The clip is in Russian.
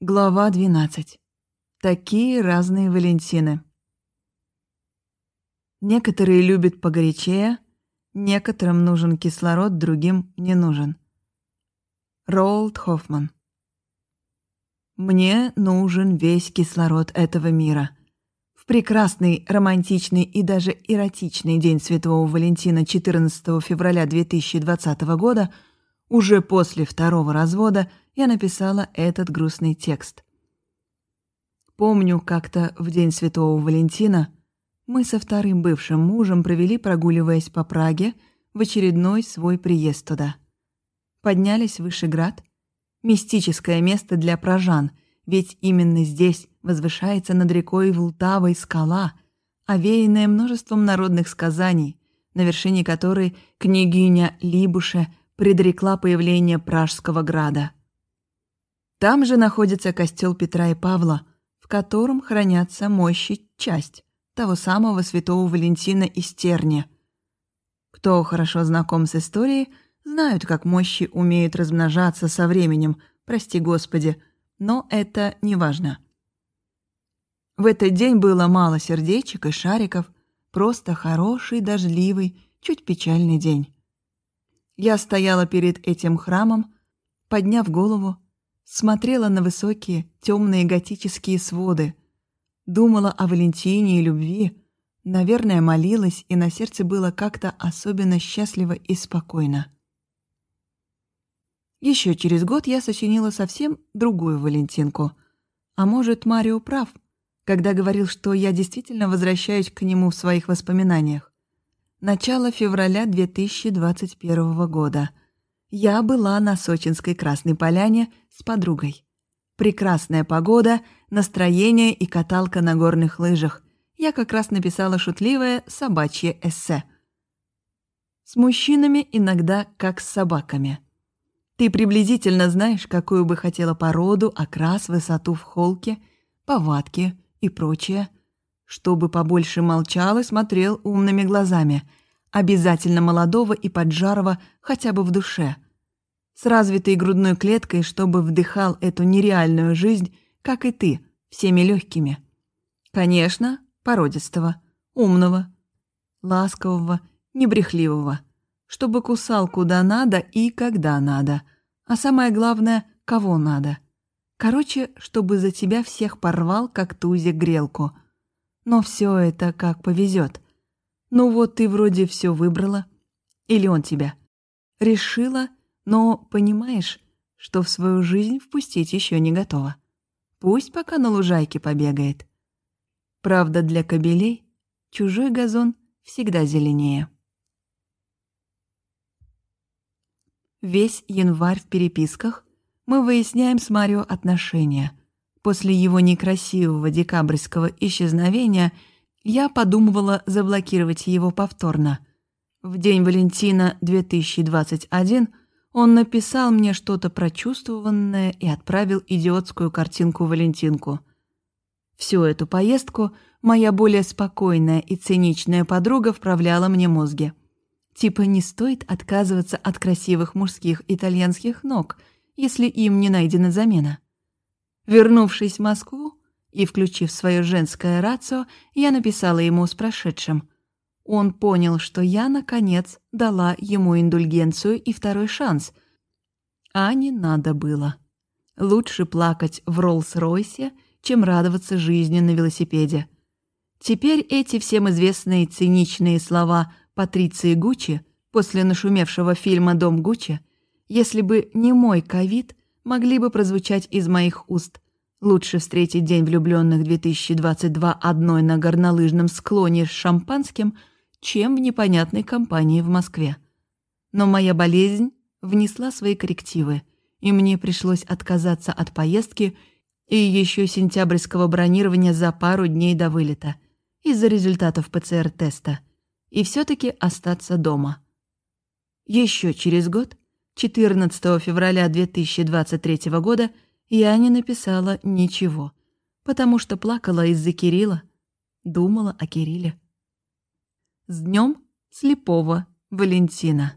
Глава 12. Такие разные Валентины. Некоторые любят погорячее, некоторым нужен кислород, другим не нужен. Ролд Хоффман. Мне нужен весь кислород этого мира. В прекрасный, романтичный и даже эротичный день Святого Валентина 14 февраля 2020 года, уже после второго развода, я написала этот грустный текст. Помню, как-то в день Святого Валентина мы со вторым бывшим мужем провели, прогуливаясь по Праге, в очередной свой приезд туда. Поднялись в Вышеград, мистическое место для пражан, ведь именно здесь возвышается над рекой Влтавой скала, овеянная множеством народных сказаний, на вершине которой княгиня Либуше предрекла появление Пражского града. Там же находится костел Петра и Павла, в котором хранятся мощи часть того самого святого Валентина из Терни. Кто хорошо знаком с историей, знают, как мощи умеют размножаться со временем, прости господи, но это не важно. В этот день было мало сердечек и шариков, просто хороший, дождливый, чуть печальный день. Я стояла перед этим храмом, подняв голову, смотрела на высокие, темные готические своды, думала о Валентине и любви, наверное, молилась, и на сердце было как-то особенно счастливо и спокойно. Еще через год я сочинила совсем другую Валентинку. А может, Марио прав, когда говорил, что я действительно возвращаюсь к нему в своих воспоминаниях. Начало февраля 2021 года. Я была на Сочинской Красной Поляне с подругой. Прекрасная погода, настроение и каталка на горных лыжах. Я как раз написала шутливое собачье эссе. С мужчинами иногда как с собаками. Ты приблизительно знаешь, какую бы хотела породу, окрас, высоту в холке, повадки и прочее. Чтобы побольше молчал и смотрел умными глазами. Обязательно молодого и поджарого хотя бы в душе – с развитой грудной клеткой, чтобы вдыхал эту нереальную жизнь, как и ты, всеми легкими. Конечно, породистого, умного, ласкового, небрехливого, чтобы кусал куда надо и когда надо, а самое главное, кого надо. Короче, чтобы за тебя всех порвал, как тузик грелку. Но все это как повезет. Ну вот ты вроде все выбрала. Или он тебя. Решила но понимаешь, что в свою жизнь впустить еще не готова. Пусть пока на лужайке побегает. Правда, для кобелей чужой газон всегда зеленее. Весь январь в переписках мы выясняем с Марио отношения. После его некрасивого декабрьского исчезновения я подумывала заблокировать его повторно. В день Валентина 2021 он написал мне что-то прочувствованное и отправил идиотскую картинку-валентинку. Всю эту поездку моя более спокойная и циничная подруга вправляла мне мозги. Типа не стоит отказываться от красивых мужских итальянских ног, если им не найдена замена. Вернувшись в Москву и включив свое женское рацио, я написала ему с прошедшим – он понял, что я, наконец, дала ему индульгенцию и второй шанс. А не надо было. Лучше плакать в Роллс-Ройсе, чем радоваться жизни на велосипеде. Теперь эти всем известные циничные слова Патриции Гуччи после нашумевшего фильма «Дом Гуччи», если бы не мой ковид, могли бы прозвучать из моих уст. Лучше встретить День влюбленных 2022 одной на горнолыжном склоне с шампанским – чем в непонятной компании в Москве. Но моя болезнь внесла свои коррективы, и мне пришлось отказаться от поездки и еще сентябрьского бронирования за пару дней до вылета из-за результатов ПЦР-теста, и все таки остаться дома. Еще через год, 14 февраля 2023 года, я не написала ничего, потому что плакала из-за Кирилла, думала о Кирилле. С днем слепого Валентина!